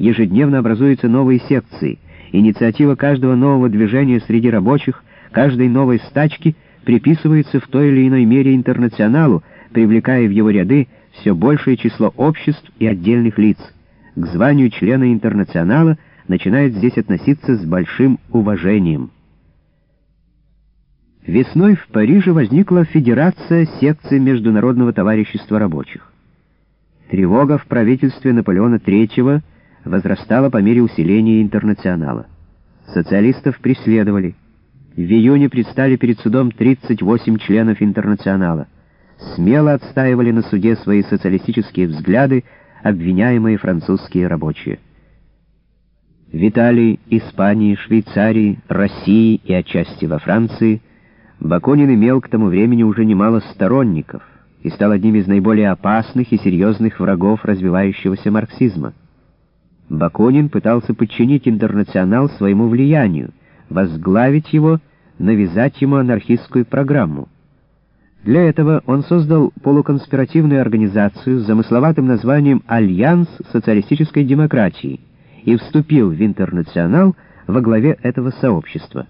ежедневно образуются новые секции. Инициатива каждого нового движения среди рабочих, каждой новой стачки приписывается в той или иной мере интернационалу, привлекая в его ряды все большее число обществ и отдельных лиц. К званию члена интернационала начинает здесь относиться с большим уважением. Весной в Париже возникла Федерация секций Международного товарищества рабочих. Тревога в правительстве Наполеона III возрастала по мере усиления интернационала. Социалистов преследовали. В июне предстали перед судом 38 членов интернационала. Смело отстаивали на суде свои социалистические взгляды обвиняемые французские рабочие. В Италии, Испании, Швейцарии, России и отчасти во Франции – Бакунин имел к тому времени уже немало сторонников и стал одним из наиболее опасных и серьезных врагов развивающегося марксизма. Бакунин пытался подчинить интернационал своему влиянию, возглавить его, навязать ему анархистскую программу. Для этого он создал полуконспиративную организацию с замысловатым названием «Альянс социалистической демократии» и вступил в интернационал во главе этого сообщества.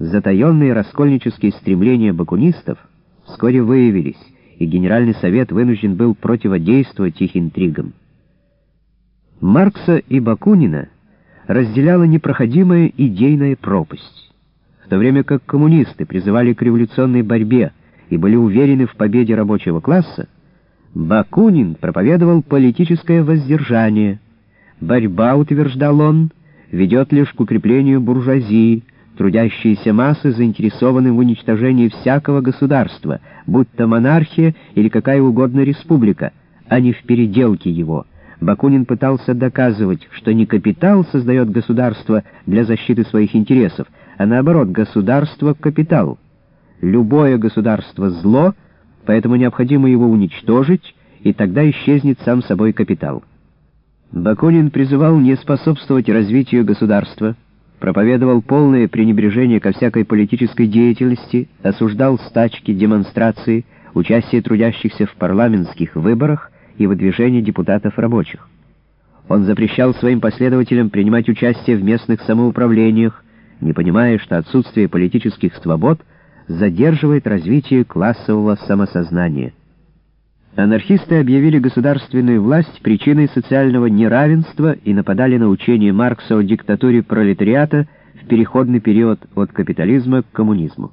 Затаенные раскольнические стремления бакунистов вскоре выявились, и Генеральный совет вынужден был противодействовать их интригам. Маркса и Бакунина разделяла непроходимая идейная пропасть. В то время как коммунисты призывали к революционной борьбе и были уверены в победе рабочего класса, Бакунин проповедовал политическое воздержание. Борьба, утверждал он, ведет лишь к укреплению буржуазии, Трудящиеся массы заинтересованы в уничтожении всякого государства, будь то монархия или какая угодно республика, а не в переделке его. Бакунин пытался доказывать, что не капитал создает государство для защиты своих интересов, а наоборот, государство — капитал. Любое государство — зло, поэтому необходимо его уничтожить, и тогда исчезнет сам собой капитал. Бакунин призывал не способствовать развитию государства, проповедовал полное пренебрежение ко всякой политической деятельности, осуждал стачки, демонстрации, участие трудящихся в парламентских выборах и выдвижение депутатов рабочих. Он запрещал своим последователям принимать участие в местных самоуправлениях, не понимая, что отсутствие политических свобод задерживает развитие классового самосознания. Анархисты объявили государственную власть причиной социального неравенства и нападали на учение Маркса о диктатуре пролетариата в переходный период от капитализма к коммунизму.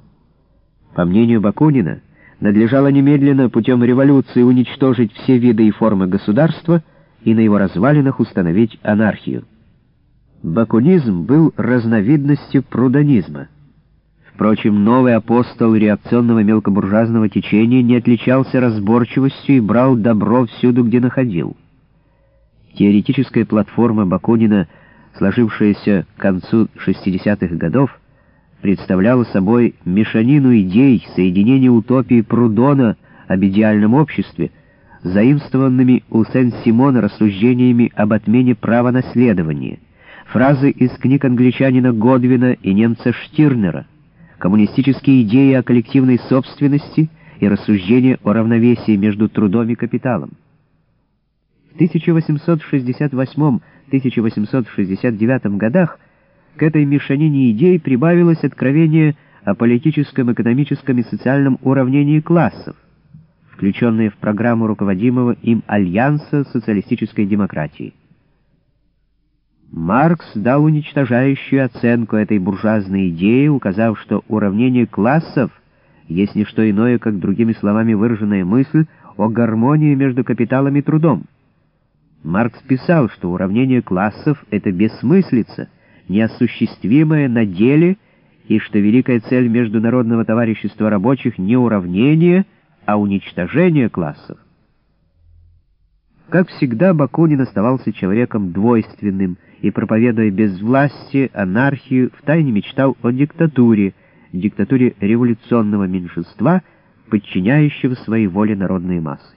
По мнению Бакунина, надлежало немедленно путем революции уничтожить все виды и формы государства и на его развалинах установить анархию. Бакунизм был разновидностью прудонизма. Впрочем, новый апостол реакционного мелкобуржуазного течения не отличался разборчивостью и брал добро всюду, где находил. Теоретическая платформа Бакунина, сложившаяся к концу 60-х годов, представляла собой мешанину идей, соединение утопии Прудона об идеальном обществе, заимствованными у Сен-Симона рассуждениями об отмене права наследования, фразы из книг англичанина Годвина и немца Штирнера — коммунистические идеи о коллективной собственности и рассуждения о равновесии между трудом и капиталом. В 1868-1869 годах к этой мешанине идей прибавилось откровение о политическом, экономическом и социальном уравнении классов, включенное в программу руководимого им Альянса социалистической демократии. Маркс дал уничтожающую оценку этой буржуазной идее, указав, что уравнение классов есть не что иное, как другими словами выраженная мысль о гармонии между капиталом и трудом. Маркс писал, что уравнение классов — это бессмыслица, неосуществимая на деле, и что великая цель Международного товарищества рабочих не уравнение, а уничтожение классов. Как всегда, Бакунин оставался человеком двойственным и, проповедуя безвластие, анархию, втайне мечтал о диктатуре, диктатуре революционного меньшинства, подчиняющего своей воле народные массы.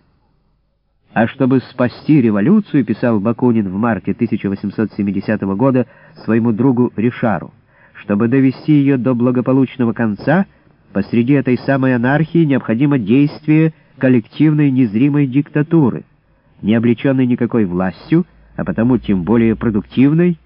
А чтобы спасти революцию, писал Бакунин в марте 1870 года своему другу Ришару, чтобы довести ее до благополучного конца, посреди этой самой анархии необходимо действие коллективной незримой диктатуры, не облеченной никакой властью, а потому тем более продуктивной,